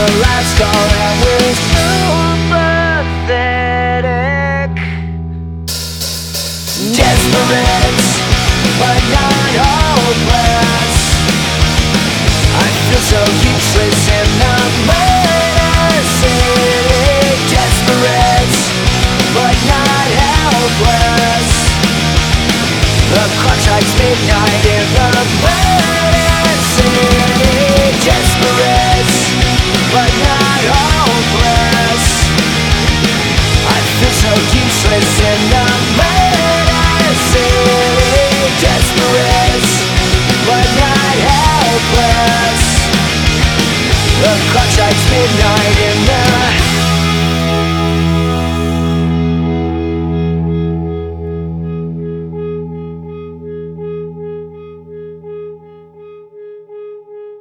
the last and we're so pathetic Desperate, but not I feel so useless Desperate, but not helpless. The Clock strikes midnight